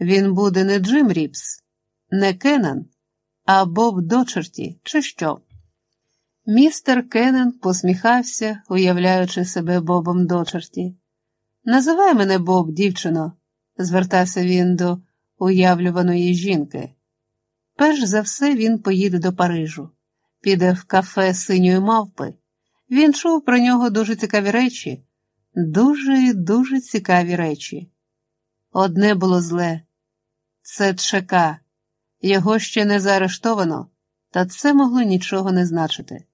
Він буде не Джим Ріпс, не Кеннан, а Боб Дочерті, чи що? Містер Кеннан посміхався, уявляючи себе Бобом Дочерті. Називай мене Боб, дівчино, звертався він до уявлюваної жінки. Перш за все він поїде до Парижу, піде в кафе синьої мавпи. Він чув про нього дуже цікаві речі, дуже дуже цікаві речі. Одне було зле це ЧК. Його ще не заарештовано, та це могло нічого не значити.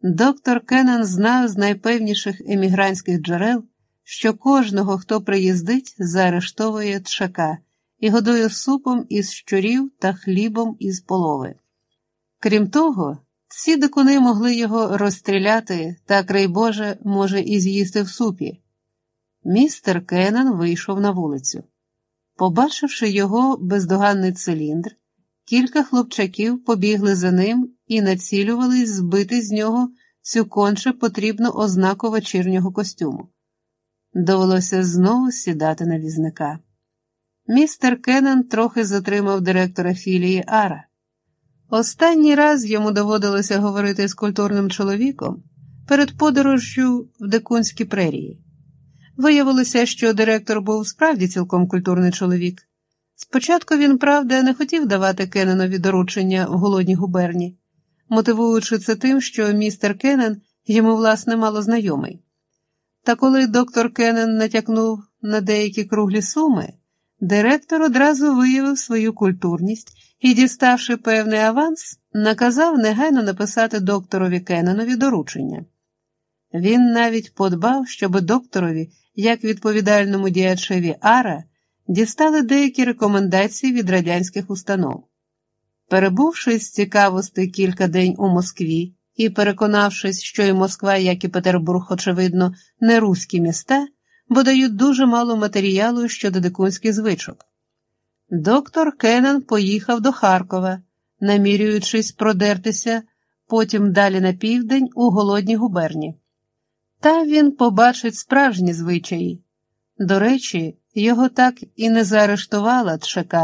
Доктор Кеннон знав з найпевніших емігрантських джерел, що кожного, хто приїздить, заарештовує ЧК і годує супом із щурів та хлібом із полови. Крім того, ці дикуни могли його розстріляти та, край Боже, може, і з'їсти в супі. Містер Кеннон вийшов на вулицю. Побачивши його бездоганний циліндр, кілька хлопчаків побігли за ним і націлювались збити з нього цю конче потрібну ознаку вечірнього костюму. Довелося знову сідати на візника. Містер Кеннон трохи затримав директора філії Ара. Останній раз йому доводилося говорити з культурним чоловіком перед подорожжю в Декунські прерії. Виявилося, що директор був справді цілком культурний чоловік. Спочатку він, правда, не хотів давати Кенненові доручення в голодній губерні, мотивуючи це тим, що містер Кеннен йому, власне, мало знайомий. Та коли доктор Кеннен натякнув на деякі круглі суми, директор одразу виявив свою культурність і, діставши певний аванс, наказав негайно написати докторові Кенненові доручення. Він навіть подбав, щоб докторові, як відповідальному діячеві Ара, дістали деякі рекомендації від радянських установ. Перебувши з цікавості кілька день у Москві і переконавшись, що і Москва, як і Петербург, очевидно, не руські міста, бо дають дуже мало матеріалу щодо дикунських звичок. Доктор Кеннен поїхав до Харкова, намірюючись продертися потім далі на південь у голодній губерні. Та він побачить справжні звичаї. До речі, його так і не заарештувала ЧК.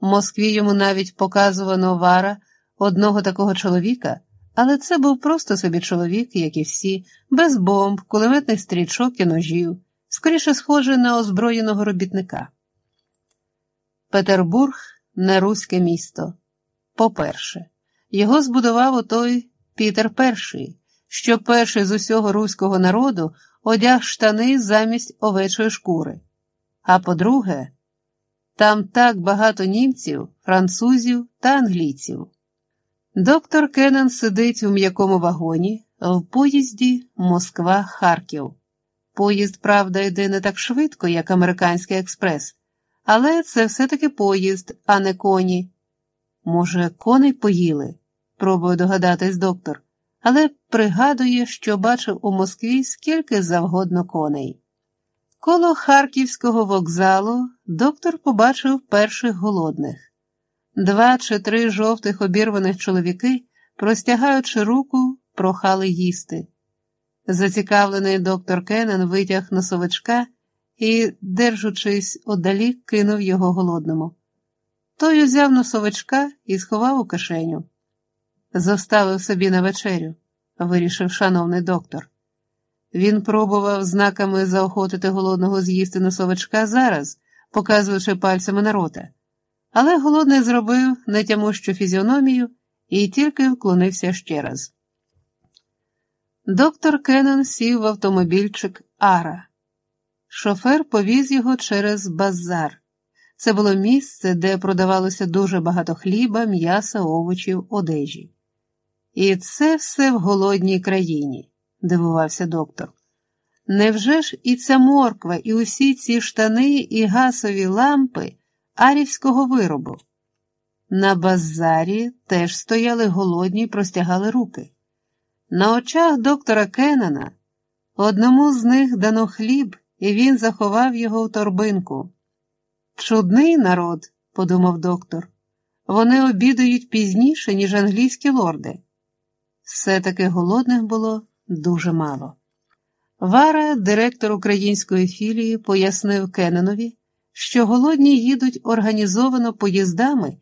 В Москві йому навіть показувано вара одного такого чоловіка, але це був просто собі чоловік, як і всі, без бомб, кулеметних стрічок і ножів, скоріше схожий на озброєного робітника. Петербург не руське місто. По-перше, його збудував отой Пітер І, що перший з усього руського народу одяг штани замість овечої шкури. А по-друге, там так багато німців, французів та англійців. Доктор Кеннен сидить у м'якому вагоні в поїзді Москва-Харків. Поїзд, правда, йде не так швидко, як американський експрес, але це все-таки поїзд, а не коні. Може, коней поїли? пробує догадатись доктор, але пригадує, що бачив у Москві скільки завгодно коней. Коло Харківського вокзалу доктор побачив перших голодних. Два чи три жовтих обірваних чоловіки, простягаючи руку, прохали їсти. Зацікавлений доктор Кеннен витяг носовичка і, держучись оддалік, кинув його голодному. Той узяв носовичка і сховав у кишеню. Зоставив собі на вечерю, вирішив шановний доктор. Він пробував знаками заохотити голодного з'їсти носовичка зараз, показуючи пальцями на рота, але голодний зробив нетямущу фізіономію і тільки вклонився ще раз. Доктор Кеннон сів в автомобільчик Ара. Шофер повіз його через базар. Це було місце, де продавалося дуже багато хліба, м'яса, овочів, одежі. І це все в голодній країні, дивувався доктор. Невже ж і ця морква, і усі ці штани і гасові лампи арівського виробу? На базарі теж стояли голодні і простягали руки. На очах доктора Кеннана одному з них дано хліб, і він заховав його в торбинку. Чудний народ, подумав доктор, вони обідають пізніше, ніж англійські лорди. Все-таки голодних було дуже мало. Вара, директор української філії, пояснив Кенненові, що голодні їдуть організовано поїздами